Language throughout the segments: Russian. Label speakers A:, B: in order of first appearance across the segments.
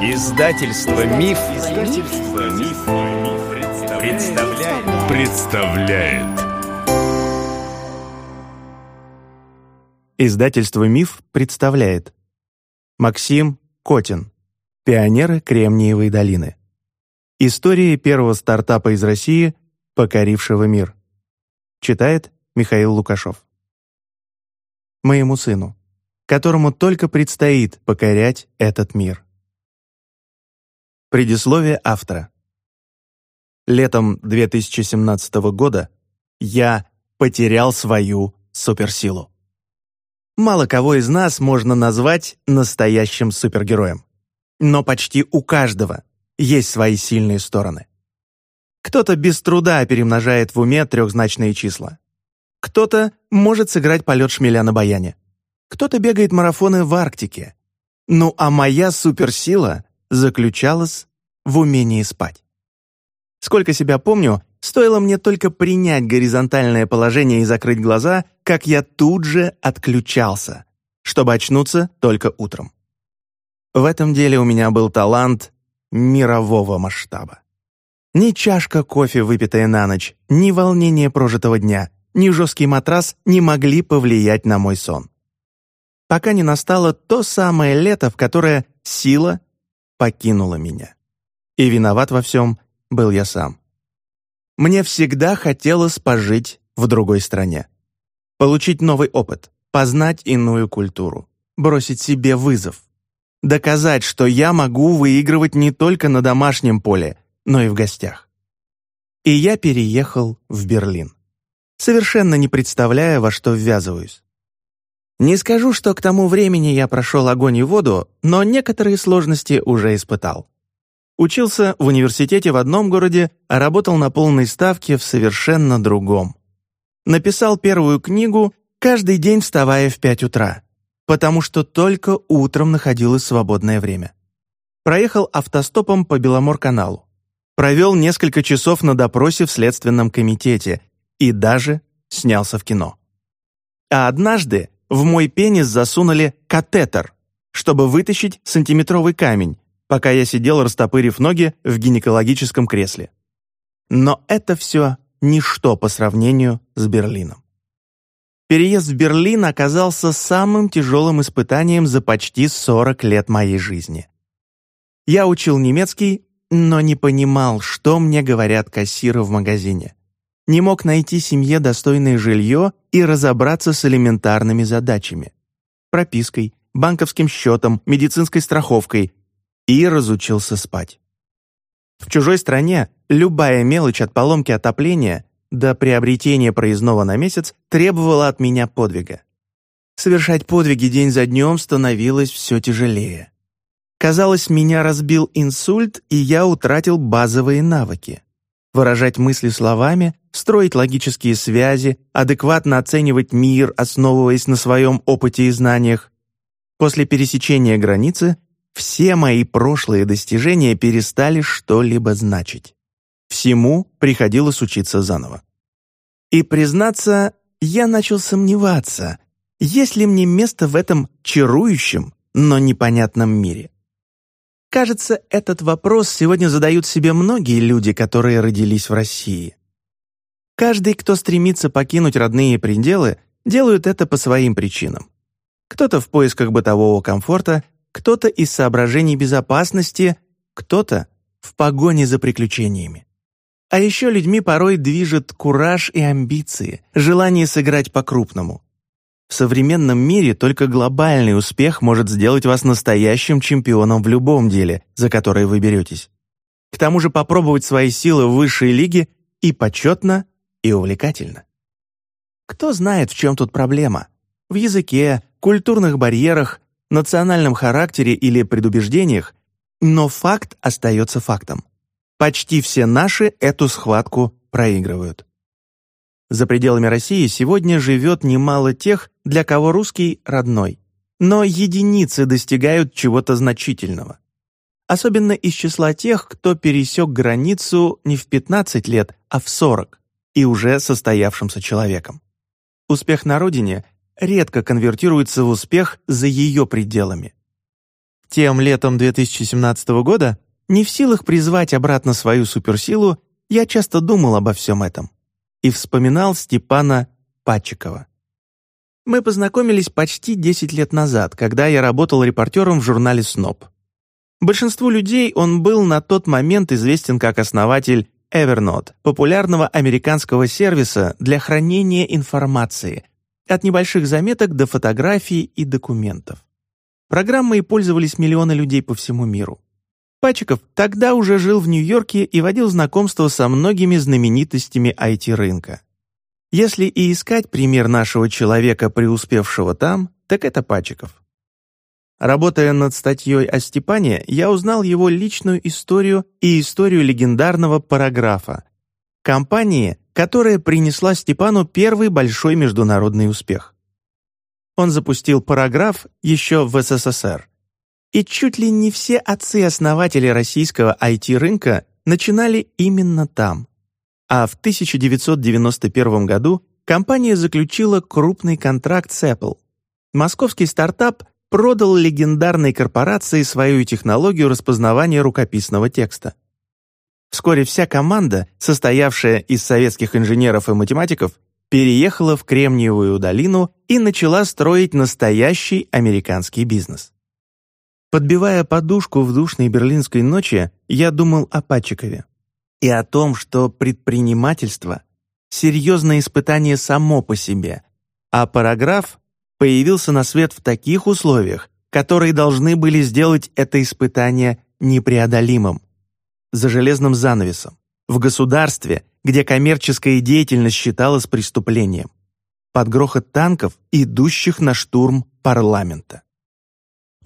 A: Издательство Миф, Издательство Миф, представляет. представляет.
B: Издательство Миф представляет. Максим Котин. Пионеры Кремниевой долины. История первого стартапа из России, покорившего мир. Читает Михаил Лукашов. Моему сыну, которому только предстоит покорять этот мир. Предисловие автора. Летом 2017 года я потерял свою суперсилу. Мало кого из нас можно назвать настоящим супергероем. Но почти у каждого есть свои сильные стороны. Кто-то без труда перемножает в уме трехзначные числа. Кто-то может сыграть полет шмеля на баяне. Кто-то бегает марафоны в Арктике. Ну а моя суперсила заключалась в умении спать. Сколько себя помню, стоило мне только принять горизонтальное положение и закрыть глаза, как я тут же отключался, чтобы очнуться только утром. В этом деле у меня был талант мирового масштаба. Ни чашка кофе, выпитая на ночь, ни волнение прожитого дня, ни жесткий матрас не могли повлиять на мой сон. Пока не настало то самое лето, в которое сила покинула меня. И виноват во всем был я сам. Мне всегда хотелось пожить в другой стране. Получить новый опыт, познать иную культуру, бросить себе вызов. Доказать, что я могу выигрывать не только на домашнем поле, но и в гостях. И я переехал в Берлин, совершенно не представляя, во что ввязываюсь. Не скажу, что к тому времени я прошел огонь и воду, но некоторые сложности уже испытал. Учился в университете в одном городе, а работал на полной ставке в совершенно другом. Написал первую книгу, каждый день вставая в пять утра, потому что только утром находилось свободное время. Проехал автостопом по Беломор-каналу. Провел несколько часов на допросе в Следственном комитете и даже снялся в кино. А однажды в мой пенис засунули катетер, чтобы вытащить сантиметровый камень, пока я сидел, растопырив ноги в гинекологическом кресле. Но это все ничто по сравнению с Берлином. Переезд в Берлин оказался самым тяжелым испытанием за почти 40 лет моей жизни. Я учил немецкий, но не понимал, что мне говорят кассиры в магазине. Не мог найти семье достойное жилье и разобраться с элементарными задачами. Пропиской, банковским счетом, медицинской страховкой, и разучился спать. В чужой стране любая мелочь от поломки отопления до приобретения проездного на месяц требовала от меня подвига. Совершать подвиги день за днем становилось все тяжелее. Казалось, меня разбил инсульт, и я утратил базовые навыки. Выражать мысли словами, строить логические связи, адекватно оценивать мир, основываясь на своем опыте и знаниях. После пересечения границы все мои прошлые достижения перестали что-либо значить. Всему приходилось учиться заново. И, признаться, я начал сомневаться, есть ли мне место в этом чарующем, но непонятном мире. Кажется, этот вопрос сегодня задают себе многие люди, которые родились в России. Каждый, кто стремится покинуть родные пределы, делают это по своим причинам. Кто-то в поисках бытового комфорта, кто-то из соображений безопасности, кто-то в погоне за приключениями. А еще людьми порой движет кураж и амбиции, желание сыграть по-крупному. В современном мире только глобальный успех может сделать вас настоящим чемпионом в любом деле, за которое вы беретесь. К тому же попробовать свои силы в высшей лиге и почетно, и увлекательно. Кто знает, в чем тут проблема? В языке, культурных барьерах, национальном характере или предубеждениях, но факт остается фактом. Почти все наши эту схватку проигрывают. За пределами России сегодня живет немало тех, для кого русский родной. Но единицы достигают чего-то значительного. Особенно из числа тех, кто пересек границу не в 15 лет, а в 40, и уже состоявшимся человеком. Успех на родине редко конвертируется в успех за ее пределами. Тем летом 2017 года, не в силах призвать обратно свою суперсилу, я часто думал обо всем этом и вспоминал Степана Пачикова. Мы познакомились почти 10 лет назад, когда я работал репортером в журнале «Сноб». Большинству людей он был на тот момент известен как основатель Evernote, популярного американского сервиса для хранения информации, от небольших заметок до фотографий и документов. Программой пользовались миллионы людей по всему миру. Пачиков тогда уже жил в Нью-Йорке и водил знакомство со многими знаменитостями IT-рынка. Если и искать пример нашего человека, преуспевшего там, так это Пачиков. Работая над статьей о Степане, я узнал его личную историю и историю легендарного параграфа, компании, которая принесла Степану первый большой международный успех. Он запустил параграф еще в СССР. И чуть ли не все отцы-основатели российского IT-рынка начинали именно там. А в 1991 году компания заключила крупный контракт с Apple. Московский стартап продал легендарной корпорации свою технологию распознавания рукописного текста. Вскоре вся команда, состоявшая из советских инженеров и математиков, переехала в Кремниевую долину и начала строить настоящий американский бизнес. Подбивая подушку в душной берлинской ночи, я думал о Патчикове и о том, что предпринимательство — серьезное испытание само по себе, а параграф появился на свет в таких условиях, которые должны были сделать это испытание непреодолимым. За железным занавесом, в государстве, где коммерческая деятельность считалась преступлением, под грохот танков, идущих на штурм парламента.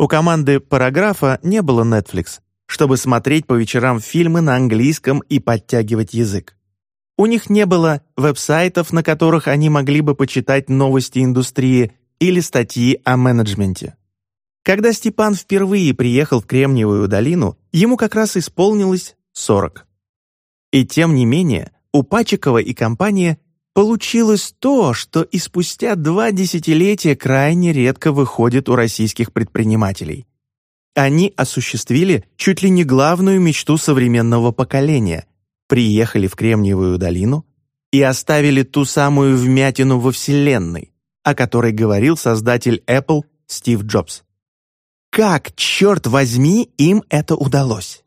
B: У команды «Параграфа» не было Netflix, чтобы смотреть по вечерам фильмы на английском и подтягивать язык. У них не было веб-сайтов, на которых они могли бы почитать новости индустрии или статьи о менеджменте. Когда Степан впервые приехал в Кремниевую долину, ему как раз исполнилось 40. И тем не менее, у Пачикова и компания получилось то, что и спустя два десятилетия крайне редко выходит у российских предпринимателей. Они осуществили чуть ли не главную мечту современного поколения, приехали в Кремниевую долину и оставили ту самую вмятину во Вселенной, о которой говорил создатель Apple Стив Джобс. Как, черт возьми, им это удалось?